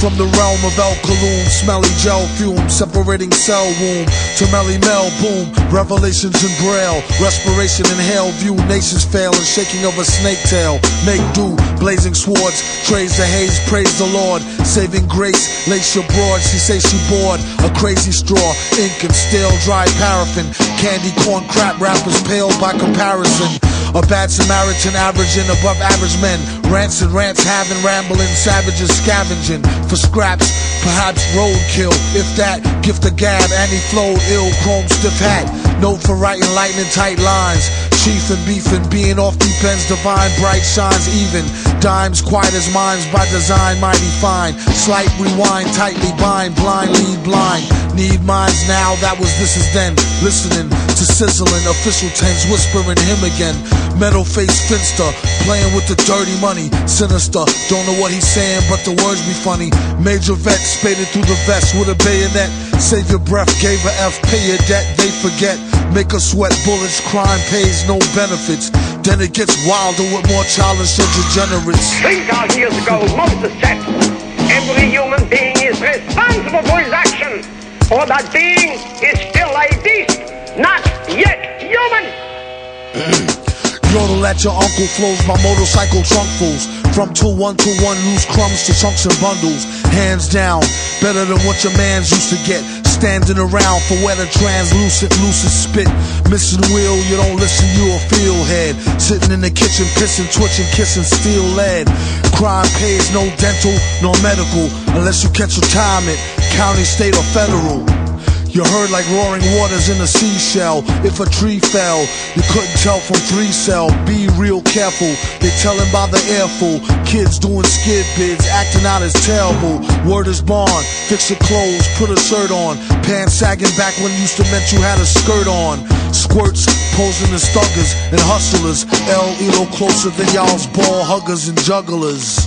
from the realm of El Kaloon, smelly gel fume, separating cell womb. To Melle Mel, boom, revelations in braille, respiration in hell, view nations fail and shaking of a snake tail, make do, blazing swords, trays the haze, praise the Lord, saving grace, lace your broad, she say she bored, a crazy straw, ink and stale, dry paraffin, candy corn crap rappers pale by comparison. A bad Samaritan averaging above average men. Rants and rants having rambling savages scavenging for scraps. Perhaps roadkill. If that, gift a gab and he flowed ill. Chrome stiff hat. Note for writing lightning tight lines. Chief and beefing, being off deep ends, divine, bright shines even. Dimes quiet as minds by design, mighty fine. Slight rewind, tightly bind, blind lead blind. Need minds now, that was this is then. Listening to sizzling, official tens whispering him again. Metal face finster, playing with the dirty money. Sinister, don't know what he's saying, but the words be funny. Major vet spaded through the vest with a bayonet. Save your breath, gave a F, pay your debt, they forget. Make us sweat bullets, crime pays no benefits. Then it gets wilder with more childish and degenerates. 3,000 years ago, Moses said, every human being or that being is still a beast, not yet human. Yodel at your uncle flows my motorcycle trunk fools. From two one to one, loose crumbs to chunks and bundles. Hands down, better than what your mans used to get. Standing around for and translucent, lucid spit. Missing wheel, you don't listen, you a feel head. Sitting in the kitchen, pissing, twitching, kissing steel lead. Crime pays no dental, no medical, unless you catch retirement, county, state, or federal. You heard like roaring waters in a seashell. If a tree fell, you couldn't tell from three cell. Be real careful. They tellin' by the airful. Kids doing skid bids, acting out is terrible. Word is bond. Fix your clothes, put a shirt on. Pants sagging back when used to meant you had a skirt on. Squirts posing as thuggers and hustlers. El Elo closer than y'all's ball huggers and jugglers.